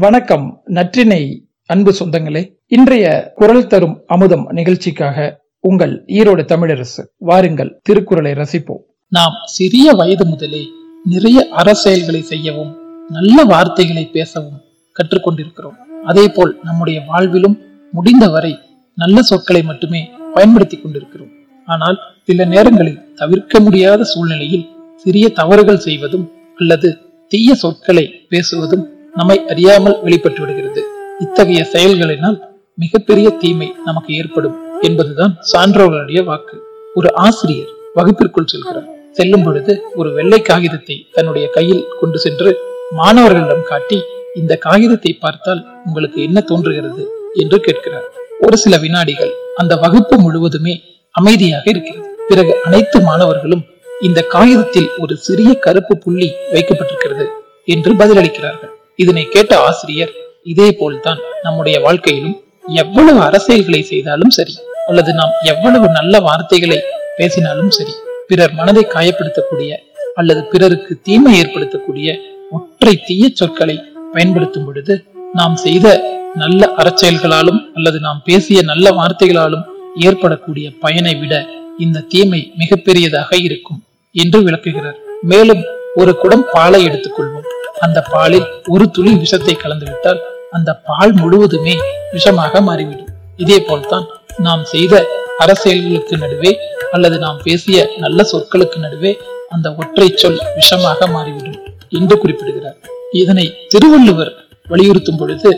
வணக்கம் நற்றினை அன்பு சொந்தங்களே. இன்றைய குரல் தரும் அமுதம் நிகழ்ச்சிக்காக உங்கள் ஈரோடு தமிழரசு வாருங்கள் திருக்குறளை ரசிப்போம். நாம் சிறிய வயது முதலே நிறைய அரசியல்களை செய்யவும் நல்ல வார்த்தைகளை பேசவும் கற்றுக்கொண்டிருக்கிறோம். அதே போல் நம்முடைய வாழ்விலும் முடிந்தவரை நல்ல சொற்களை மட்டுமே பயன்படுத்தி கொண்டிருக்கிறோம். ஆனால் சில நேரங்களில் தவிர்க்க முடியாத சூழ்நிலையில் சிறிய தவறுகள் செய்வதும் அல்லது தீய சொற்களை பேசுவதும் நம்மை அறியாமல் வெளிப்பட்டு விடுகிறது. இத்தகைய செயல்களினால் மிகப்பெரிய தீமை நமக்கு ஏற்படும் என்பதுதான் சான்றோர்களுடைய வாக்கு. ஒரு ஆசிரியர் வகுப்பிற்குள் செல்கிறார். செல்லும் பொழுது ஒரு வெள்ளை காகிதத்தை தன்னுடைய கையில் கொண்டு சென்று மாணவர்களிடம் காட்டி இந்த காகிதத்தை பார்த்தால் உங்களுக்கு என்ன தோன்றுகிறது? என்று கேட்கிறார். ஒரு சில வினாடிகள் அந்த வகுப்பு முழுவதுமே அமைதியாக இருக்கிறது. பிறகு அனைத்து மாணவர்களும் இந்த காகிதத்தில் ஒரு சிறிய கருப்பு புள்ளி வைக்கப்பட்டிருக்கிறது என்று பதிலளிக்கிறார்கள். இதனை கேட்ட ஆசிரியர் இதே போல்தான் நம்முடைய வாழ்க்கையிலும் எவ்வளவு அரசியல்களை செய்தாலும் சரி அல்லது நாம் எவ்வளவு நல்ல வார்த்தைகளை பேசினாலும் சரி பிறர் மனதை காயப்படுத்தக்கூடிய அல்லது பிறருக்கு தீமை ஏற்படுத்தக்கூடிய ஒற்றை தீய சொற்களை பயன்படுத்தும் பொழுது நாம் செய்த நல்ல அறச்செயல்களாலும் அல்லது நாம் பேசிய நல்ல வார்த்தைகளாலும் ஏற்படக்கூடிய பயனை விட இந்த தீமை மிகப்பெரியதாக இருக்கும் என்று விளக்குகிறார். மேலும் ஒரு குடம் பாலை எடுத்துக்கொள்வோம் அந்த பாலில் ஒரு துளி விஷத்தை கலந்துவிட்டால் அந்த பால் முழுவதுமே விஷமாக மாறிவிடும். இதே போல்தான் நாம் செய்த அரசியல்களுக்கு நடுவே அல்லது நாம் பேசிய நல்ல சொற்களுக்கு நடுவே அந்த ஒற்றை சொல் விஷமாக மாறிவிடும் என்று குறிப்பிடுகிறார். இதனை திருவள்ளுவர் வலியுறுத்தும் பொழுது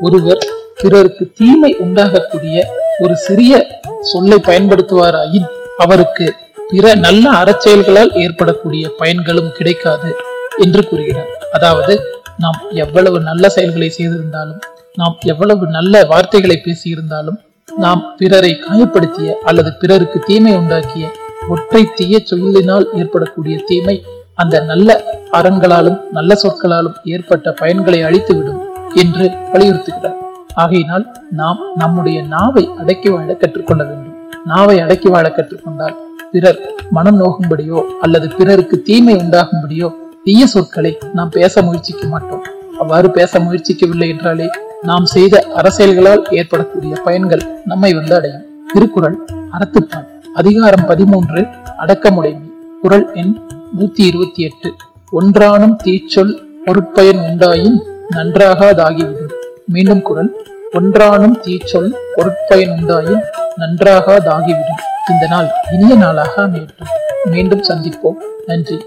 ஒருவர் பிறருக்கு தீமை உண்டாகக்கூடிய ஒரு சிறிய சொல்லை பயன்படுத்துவாராயின் அவருக்கு பிற நல்ல அறச்செயல்களால் ஏற்படக்கூடிய பயன்களும் கிடைக்காது என்று கூறுகிறார். அதாவது நாம் எவ்வளவு நல்ல செயல்களை செய்திருந்தாலும் நாம் எவ்வளவு நல்ல வார்த்தைகளை பேசியிருந்தாலும் நாம் பிறரை காயப்படுத்திய அல்லது பிறருக்கு தீமை உண்டாக்கிய ஒற்றை தீய சொல்லினால் ஏற்படக்கூடிய தீமை அந்த நல்ல அறங்களாலும் நல்ல சொற்களாலும் ஏற்பட்ட பயன்களை அழித்துவிடும் என்று வலியுறுத்துகிறார். ஆகையினால் நாம் நம்முடைய நாவை அடக்கி வாழ கற்றுக்கொள்ள வேண்டும். நாவை அடக்கி வாழ கற்றுக்கொண்டால் பிறர் மனம் நோகும்படியோ அல்லது பிறருக்கு தீமை உண்டாகும்படியோ தீய சொற்களை நாம் பேச முயற்சிக்க மாட்டோம். அவ்வாறு பேச முயற்சிக்கவில்லை என்றாலே நாம் செய்த அரசியல்களால் ஏற்படக்கூடிய பயன்கள் நம்மை வந்து அடையும். திருக்குறள் அறத்துப்பால் அதிகாரம் பதிமூன்று அடக்கமுடைமை. குரல் எண் நூத்தி இருபத்தி எட்டு ஒன்றானும் தீச்சொல் பொருட்பயன் உண்டாயின் நன்றாகாதாகிவிடும். மீண்டும் குரல் ஒன்றானும் தீச்சொல் பொருட்பயன் உண்டாயின் நன்றாகாதாகிவிடும். இந்த நாள் இனிய நாளாக அமையட்டும். மீண்டும் சந்திப்போம். நன்றி.